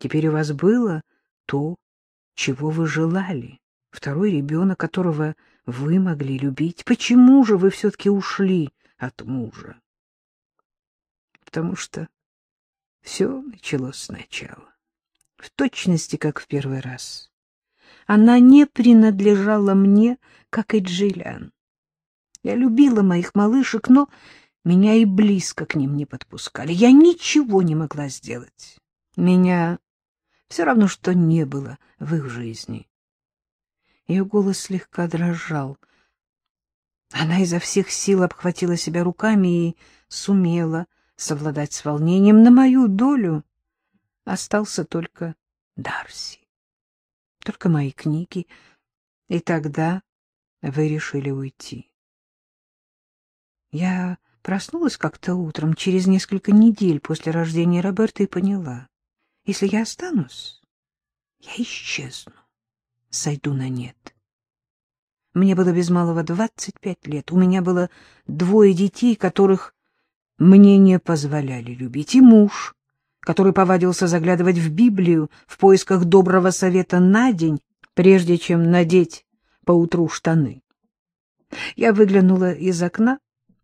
Теперь у вас было то, чего вы желали, второй ребенок, которого вы могли любить. Почему же вы все-таки ушли от мужа? Потому что все началось сначала, в точности, как в первый раз. Она не принадлежала мне, как и Джиллиан. Я любила моих малышек, но меня и близко к ним не подпускали. Я ничего не могла сделать. Меня все равно, что не было в их жизни. Ее голос слегка дрожал. Она изо всех сил обхватила себя руками и сумела совладать с волнением. На мою долю остался только Дарси, только мои книги. И тогда вы решили уйти. Я проснулась как-то утром, через несколько недель после рождения Роберта, и поняла. Если я останусь, я исчезну, сойду на нет. Мне было без малого двадцать пять лет. У меня было двое детей, которых мне не позволяли любить, и муж, который повадился заглядывать в Библию в поисках доброго совета на день, прежде чем надеть поутру штаны. Я выглянула из окна,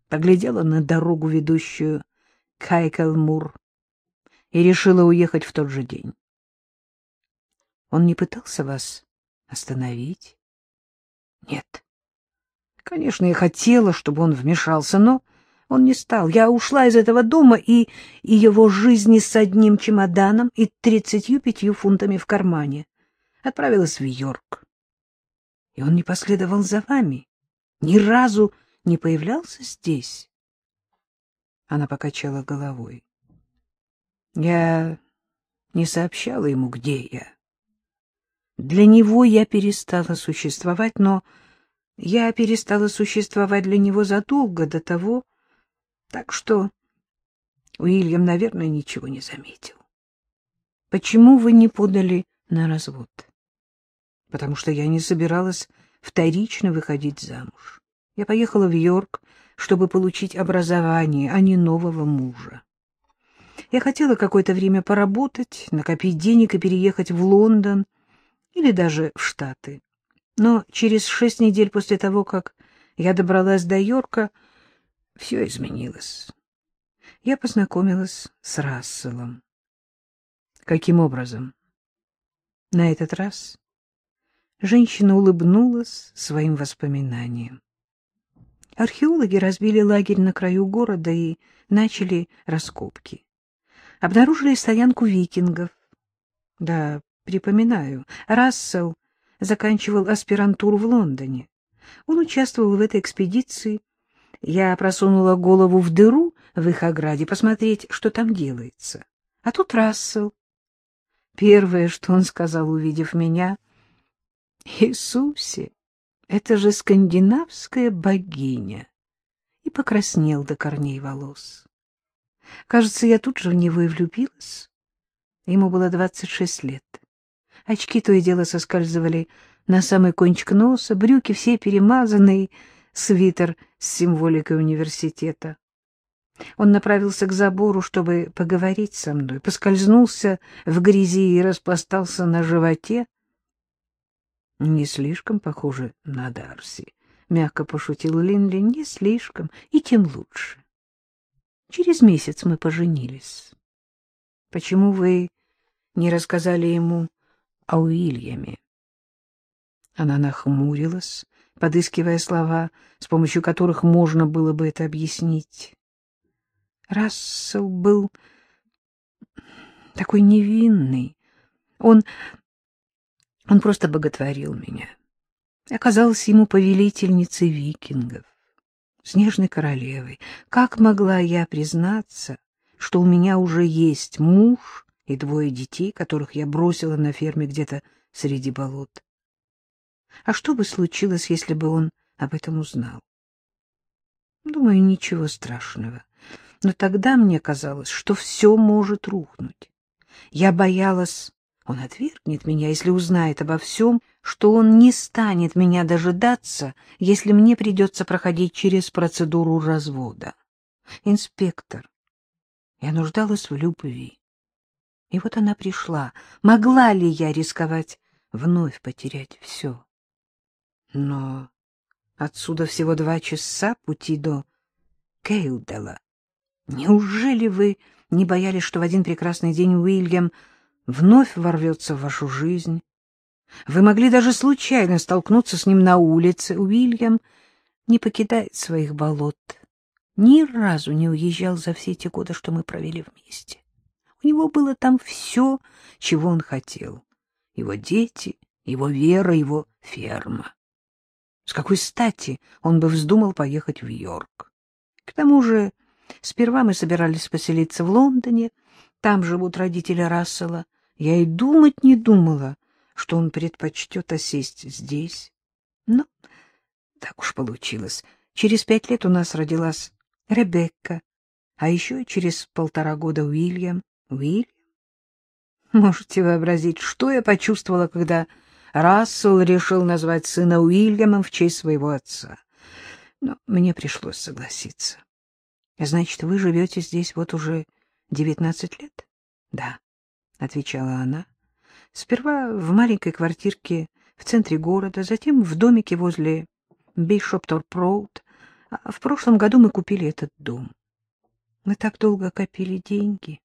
поглядела на дорогу, ведущую к Хайкелмур, и решила уехать в тот же день. Он не пытался вас остановить? Нет. Конечно, я хотела, чтобы он вмешался, но он не стал. Я ушла из этого дома, и, и его жизни с одним чемоданом и тридцатью пятью фунтами в кармане отправилась в Йорк. И он не последовал за вами, ни разу не появлялся здесь. Она покачала головой. Я не сообщала ему, где я. Для него я перестала существовать, но я перестала существовать для него задолго до того, так что Уильям, наверное, ничего не заметил. Почему вы не подали на развод? Потому что я не собиралась вторично выходить замуж. Я поехала в Йорк, чтобы получить образование, а не нового мужа. Я хотела какое-то время поработать, накопить денег и переехать в Лондон или даже в Штаты. Но через шесть недель после того, как я добралась до Йорка, все изменилось. Я познакомилась с Расселом. Каким образом? На этот раз женщина улыбнулась своим воспоминаниям. Археологи разбили лагерь на краю города и начали раскопки. Обнаружили стоянку викингов. Да, припоминаю, Рассел заканчивал аспирантуру в Лондоне. Он участвовал в этой экспедиции. Я просунула голову в дыру в их ограде посмотреть, что там делается. А тут Рассел. Первое, что он сказал, увидев меня, «Иисусе, это же скандинавская богиня!» и покраснел до корней волос. Кажется, я тут же в него и влюбилась. Ему было двадцать шесть лет. Очки то и дело соскальзывали на самый кончик носа, брюки все перемазанные, свитер с символикой университета. Он направился к забору, чтобы поговорить со мной, поскользнулся в грязи и распластался на животе. Не слишком похоже на Дарси, — мягко пошутил Линли, — не слишком, и тем лучше. Через месяц мы поженились. Почему вы не рассказали ему о Уильяме. Она нахмурилась, подыскивая слова, с помощью которых можно было бы это объяснить. Рассел был такой невинный. Он... он просто боготворил меня. Оказалась ему повелительницей викингов, снежной королевой. Как могла я признаться, что у меня уже есть муж и двое детей, которых я бросила на ферме где-то среди болот. А что бы случилось, если бы он об этом узнал? Думаю, ничего страшного. Но тогда мне казалось, что все может рухнуть. Я боялась, он отвергнет меня, если узнает обо всем, что он не станет меня дожидаться, если мне придется проходить через процедуру развода. Инспектор, я нуждалась в любви. И вот она пришла. Могла ли я рисковать вновь потерять все? Но отсюда всего два часа пути до Кейлдела. Неужели вы не боялись, что в один прекрасный день Уильям вновь ворвется в вашу жизнь? Вы могли даже случайно столкнуться с ним на улице. Уильям не покидает своих болот. Ни разу не уезжал за все эти годы, что мы провели вместе. У него было там все, чего он хотел. Его дети, его вера, его ферма. С какой стати он бы вздумал поехать в Йорк? К тому же сперва мы собирались поселиться в Лондоне, там живут родители Рассела. Я и думать не думала, что он предпочтет осесть здесь. Но так уж получилось. Через пять лет у нас родилась Ребекка, а еще через полтора года Уильям. Уильям? Можете вообразить, что я почувствовала, когда Рассел решил назвать сына Уильямом в честь своего отца. Но мне пришлось согласиться. — Значит, вы живете здесь вот уже девятнадцать лет? — Да, — отвечала она. — Сперва в маленькой квартирке в центре города, затем в домике возле Бишоптор-Проуд. А в прошлом году мы купили этот дом. Мы так долго копили деньги.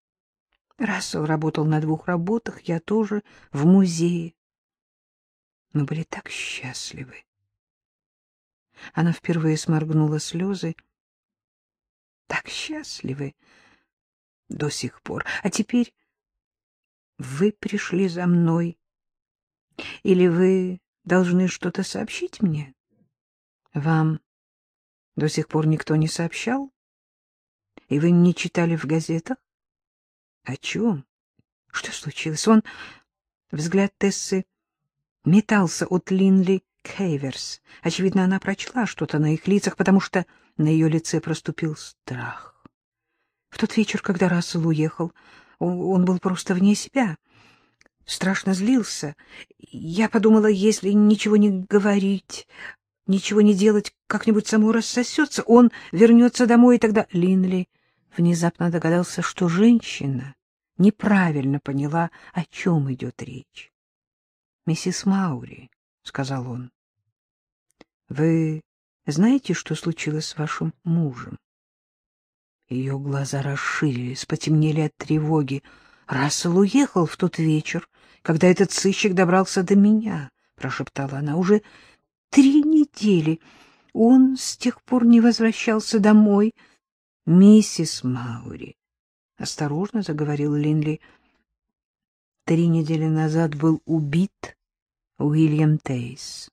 Рассел работал на двух работах, я тоже в музее. Мы были так счастливы. Она впервые сморгнула слезы. Так счастливы до сих пор. А теперь вы пришли за мной. Или вы должны что-то сообщить мне? Вам до сих пор никто не сообщал? И вы не читали в газетах? О чем? Что случилось? Он... Взгляд Тессы метался от Линли к Хейверс. Очевидно, она прочла что-то на их лицах, потому что на ее лице проступил страх. В тот вечер, когда Рассел уехал, он, был просто вне себя. Страшно злился. Я подумала, если ничего не говорить, ничего не делать, как-нибудь само рассосется, он вернется домой, и тогда Линли внезапно догадался, что женщина неправильно поняла, о чем идет речь. — Миссис Маури, — сказал он, — вы знаете, что случилось с вашим мужем? Ее глаза расширились, потемнели от тревоги. Рассел уехал в тот вечер, когда этот сыщик добрался до меня, — прошептала она. Уже три недели он с тех пор не возвращался домой. — Миссис Маури, — осторожно заговорил Линли, — Три недели назад был убит Уильям Тейс.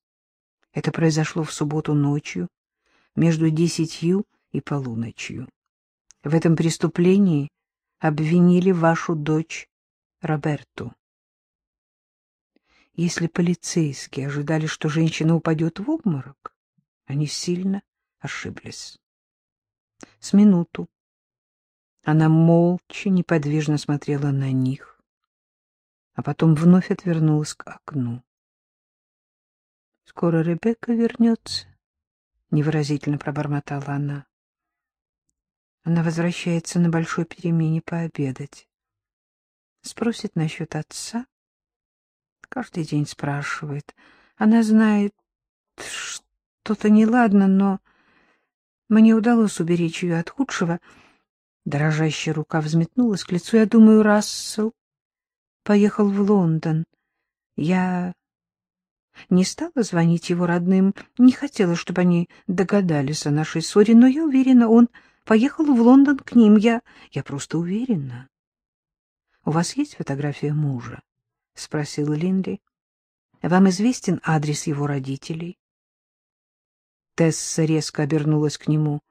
Это произошло в субботу ночью, между десятью и полуночью. В этом преступлении обвинили вашу дочь Роберту. Если полицейские ожидали, что женщина упадет в обморок, они сильно ошиблись. С минуту она молча, неподвижно смотрела на них а потом вновь отвернулась к окну. — Скоро Ребекка вернется, — невыразительно пробормотала она. Она возвращается на большой перемене пообедать. Спросит насчет отца. Каждый день спрашивает. Она знает, что-то неладно, но мне удалось уберечь ее от худшего. Дрожащая рука взметнулась к лицу. Я думаю, Рассел поехал в Лондон. Я не стала звонить его родным, не хотела, чтобы они догадались о нашей ссоре, но я уверена, он поехал в Лондон к ним. Я, я просто уверена. — У вас есть фотография мужа? — спросил Линли. — Вам известен адрес его родителей? Тесса резко обернулась к нему.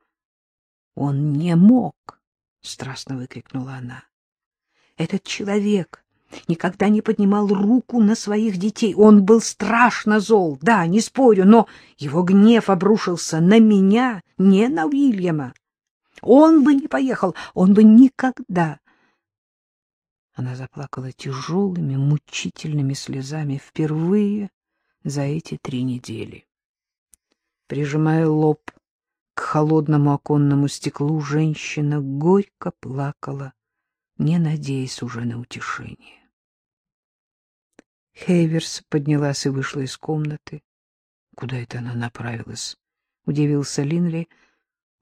— Он не мог! — страстно выкрикнула она. — Этот человек никогда не поднимал руку на своих детей. Он был страшно зол, да, не спорю, но его гнев обрушился на меня, не на Уильяма. Он бы не поехал, он бы никогда... Она заплакала тяжелыми, мучительными слезами впервые за эти три недели. Прижимая лоб к холодному оконному стеклу, женщина горько плакала не надеясь уже на утешение. Хейверс поднялась и вышла из комнаты. Куда это она направилась? Удивился Линли.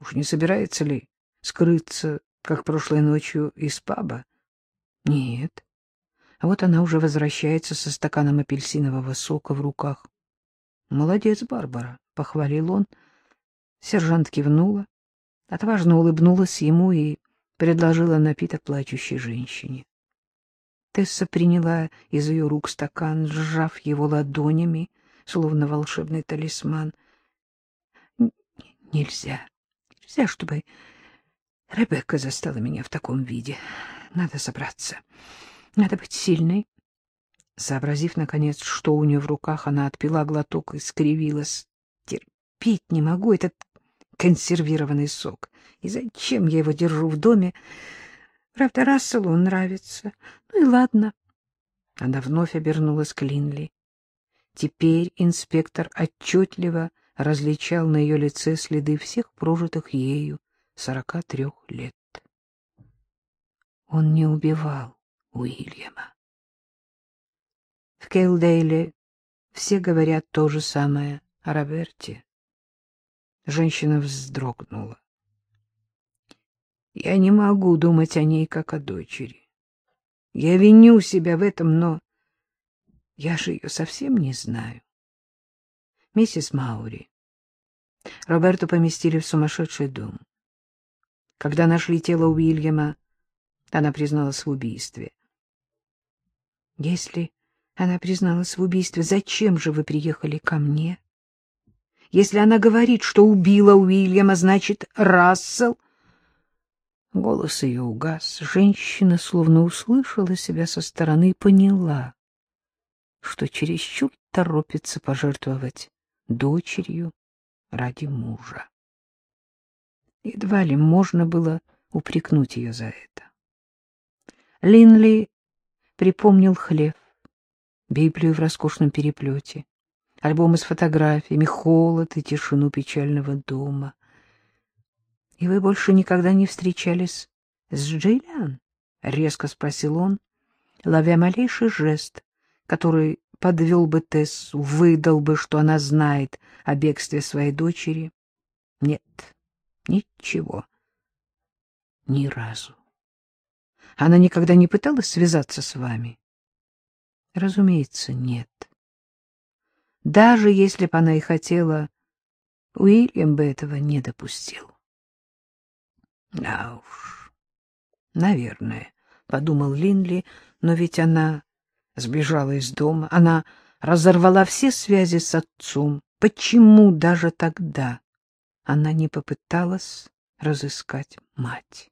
Уж не собирается ли скрыться, как прошлой ночью, из паба? Нет. А вот она уже возвращается со стаканом апельсинового сока в руках. Молодец, Барбара, — похвалил он. Сержант кивнула, отважно улыбнулась ему и предложила напиток плачущей женщине. Тесса приняла из ее рук стакан, сжав его ладонями, словно волшебный талисман. — Нельзя, нельзя, чтобы Ребекка застала меня в таком виде. Надо собраться, надо быть сильной. Сообразив, наконец, что у нее в руках, она отпила глоток и скривилась. Терпеть не могу этот консервированный сок. И зачем я его держу в доме? Правда, Расселу он нравится. Ну и ладно. Она вновь обернулась к Линли. Теперь инспектор отчетливо различал на ее лице следы всех прожитых ею сорока трех лет. Он не убивал Уильяма. В Кейлдейле все говорят то же самое о Роберте. Женщина вздрогнула. Я не могу думать о ней, как о дочери. Я виню себя в этом, но я же ее совсем не знаю. Миссис Маури. Роберту поместили в сумасшедший дом. Когда нашли тело Уильяма, она призналась в убийстве. Если она призналась в убийстве, зачем же вы приехали ко мне? Если она говорит, что убила Уильяма, значит, Рассел... Голос ее угас. Женщина словно услышала себя со стороны и поняла, что чересчур торопится пожертвовать дочерью ради мужа. Едва ли можно было упрекнуть ее за это. Линли припомнил хлеб, Библию в роскошном переплете, альбомы с фотографиями, холод и тишину печального дома. — И вы больше никогда не встречались с Джиллиан? — резко спросил он, ловя малейший жест, который подвел бы Тессу, выдал бы, что она знает о бегстве своей дочери. — Нет, ничего. Ни разу. Она никогда не пыталась связаться с вами? Разумеется, нет. Даже если бы она и хотела, Уильям бы этого не допустил. Да уж, наверное, — подумал Линли, но ведь она сбежала из дома, она разорвала все связи с отцом. Почему даже тогда она не попыталась разыскать мать?